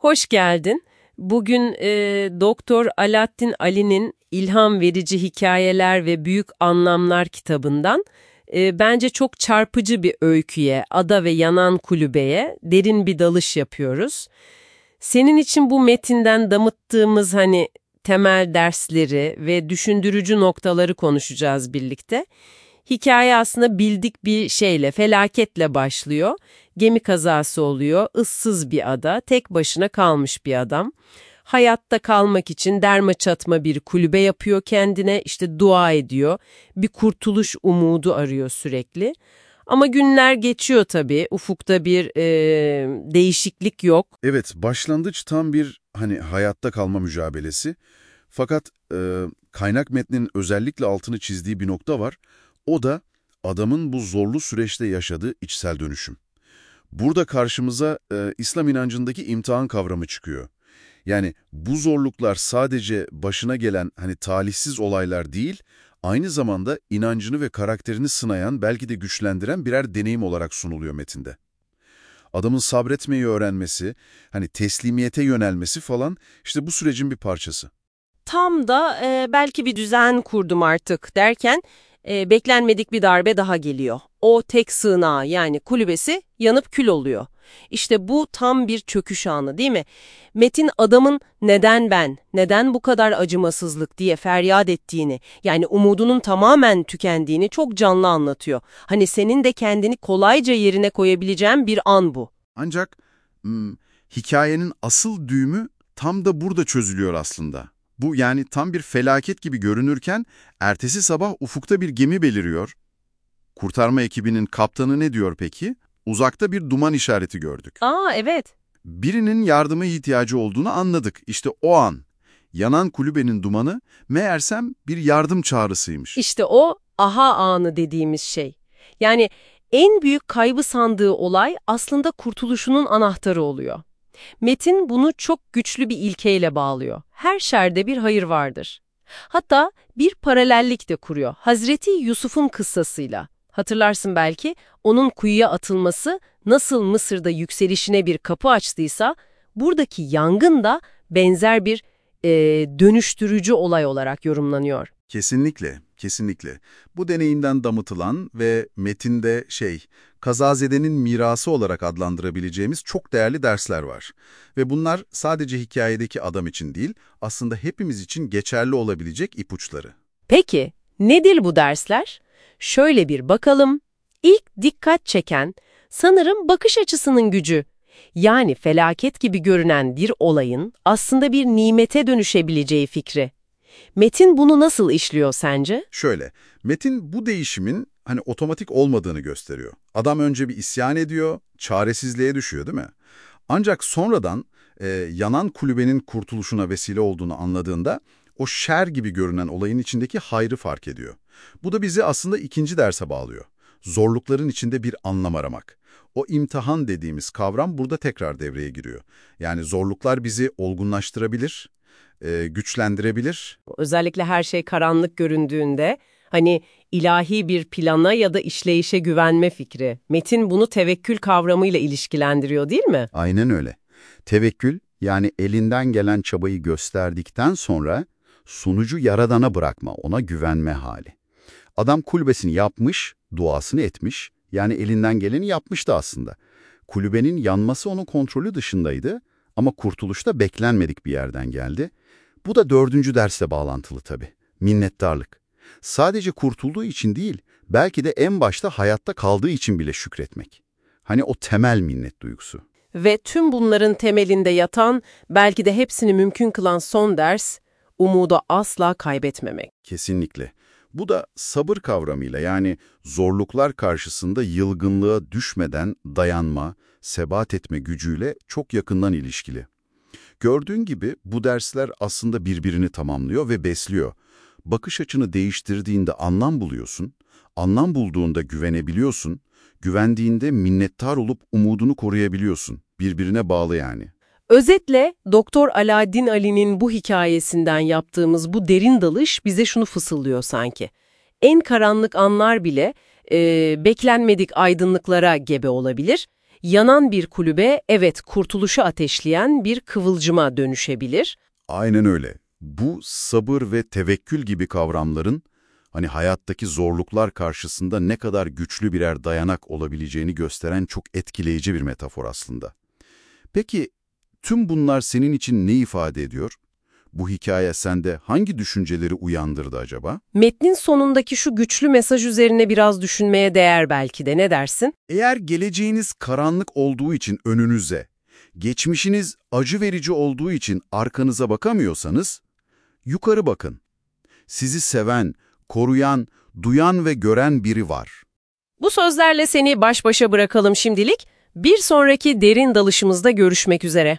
Hoş geldin. Bugün e, Doktor Alaaddin Ali'nin İlham Verici Hikayeler ve Büyük Anlamlar kitabından e, bence çok çarpıcı bir öyküye, ada ve yanan kulübeye derin bir dalış yapıyoruz. Senin için bu metinden damıttığımız hani temel dersleri ve düşündürücü noktaları konuşacağız birlikte. Hikaye aslında bildik bir şeyle, felaketle başlıyor. Gemi kazası oluyor, ıssız bir ada, tek başına kalmış bir adam. Hayatta kalmak için derme çatma bir kulübe yapıyor kendine, işte dua ediyor. Bir kurtuluş umudu arıyor sürekli. Ama günler geçiyor tabii, ufukta bir e, değişiklik yok. Evet, başlangıç tam bir hani hayatta kalma mücadelesi. Fakat e, kaynak metnin özellikle altını çizdiği bir nokta var. O da adamın bu zorlu süreçte yaşadığı içsel dönüşüm. Burada karşımıza e, İslam inancındaki imtihan kavramı çıkıyor. Yani bu zorluklar sadece başına gelen hani talihsiz olaylar değil, aynı zamanda inancını ve karakterini sınayan, belki de güçlendiren birer deneyim olarak sunuluyor metinde. Adamın sabretmeyi öğrenmesi, hani teslimiyete yönelmesi falan işte bu sürecin bir parçası. Tam da e, belki bir düzen kurdum artık derken e, beklenmedik bir darbe daha geliyor. O tek sığınağı yani kulübesi yanıp kül oluyor. İşte bu tam bir çöküş anı değil mi? Metin adamın neden ben, neden bu kadar acımasızlık diye feryat ettiğini, yani umudunun tamamen tükendiğini çok canlı anlatıyor. Hani senin de kendini kolayca yerine koyabileceğin bir an bu. Ancak hmm, hikayenin asıl düğümü tam da burada çözülüyor aslında. Bu yani tam bir felaket gibi görünürken ertesi sabah ufukta bir gemi beliriyor. Kurtarma ekibinin kaptanı ne diyor peki? Uzakta bir duman işareti gördük. Aa evet. Birinin yardıma ihtiyacı olduğunu anladık. İşte o an. Yanan kulübenin dumanı meğersem bir yardım çağrısıymış. İşte o aha anı dediğimiz şey. Yani en büyük kaybı sandığı olay aslında kurtuluşunun anahtarı oluyor. Metin bunu çok güçlü bir ilkeyle bağlıyor. Her şerde bir hayır vardır. Hatta bir paralellik de kuruyor. Hazreti Yusuf'un kıssasıyla. Hatırlarsın belki onun kuyuya atılması nasıl Mısır'da yükselişine bir kapı açtıysa buradaki yangın da benzer bir e, dönüştürücü olay olarak yorumlanıyor. Kesinlikle, kesinlikle. Bu deneyimden damıtılan ve metinde şey, kazazedenin mirası olarak adlandırabileceğimiz çok değerli dersler var. Ve bunlar sadece hikayedeki adam için değil, aslında hepimiz için geçerli olabilecek ipuçları. Peki, nedir bu dersler? Şöyle bir bakalım. İlk dikkat çeken, sanırım bakış açısının gücü. Yani felaket gibi görünen bir olayın aslında bir nimete dönüşebileceği fikri. Metin bunu nasıl işliyor sence? Şöyle, Metin bu değişimin hani otomatik olmadığını gösteriyor. Adam önce bir isyan ediyor, çaresizliğe düşüyor değil mi? Ancak sonradan e, yanan kulübenin kurtuluşuna vesile olduğunu anladığında o şer gibi görünen olayın içindeki hayrı fark ediyor. Bu da bizi aslında ikinci derse bağlıyor. Zorlukların içinde bir anlam aramak. O imtihan dediğimiz kavram burada tekrar devreye giriyor. Yani zorluklar bizi olgunlaştırabilir, e, güçlendirebilir. Özellikle her şey karanlık göründüğünde hani ilahi bir plana ya da işleyişe güvenme fikri. Metin bunu tevekkül kavramıyla ilişkilendiriyor değil mi? Aynen öyle. Tevekkül yani elinden gelen çabayı gösterdikten sonra sonucu yaradana bırakma, ona güvenme hali. Adam kulübesini yapmış, duasını etmiş, yani elinden geleni yapmıştı aslında. Kulübenin yanması onun kontrolü dışındaydı ama kurtuluş da beklenmedik bir yerden geldi. Bu da dördüncü dersle bağlantılı tabii. Minnettarlık. Sadece kurtulduğu için değil, belki de en başta hayatta kaldığı için bile şükretmek. Hani o temel minnet duygusu. Ve tüm bunların temelinde yatan, belki de hepsini mümkün kılan son ders, umudu asla kaybetmemek. Kesinlikle. Bu da sabır kavramıyla yani zorluklar karşısında yılgınlığa düşmeden dayanma, sebat etme gücüyle çok yakından ilişkili. Gördüğün gibi bu dersler aslında birbirini tamamlıyor ve besliyor. Bakış açını değiştirdiğinde anlam buluyorsun, anlam bulduğunda güvenebiliyorsun, güvendiğinde minnettar olup umudunu koruyabiliyorsun. Birbirine bağlı yani. Özetle Doktor Alaaddin Ali'nin bu hikayesinden yaptığımız bu derin dalış bize şunu fısıldıyor sanki. En karanlık anlar bile e, beklenmedik aydınlıklara gebe olabilir. Yanan bir kulübe evet kurtuluşu ateşleyen bir kıvılcıma dönüşebilir. Aynen öyle. Bu sabır ve tevekkül gibi kavramların hani hayattaki zorluklar karşısında ne kadar güçlü birer dayanak olabileceğini gösteren çok etkileyici bir metafor aslında. Peki tüm bunlar senin için ne ifade ediyor? Bu hikaye sende hangi düşünceleri uyandırdı acaba? Metnin sonundaki şu güçlü mesaj üzerine biraz düşünmeye değer belki de ne dersin? Eğer geleceğiniz karanlık olduğu için önünüze, geçmişiniz acı verici olduğu için arkanıza bakamıyorsanız, yukarı bakın. Sizi seven, koruyan, duyan ve gören biri var. Bu sözlerle seni baş başa bırakalım şimdilik. Bir sonraki derin dalışımızda görüşmek üzere.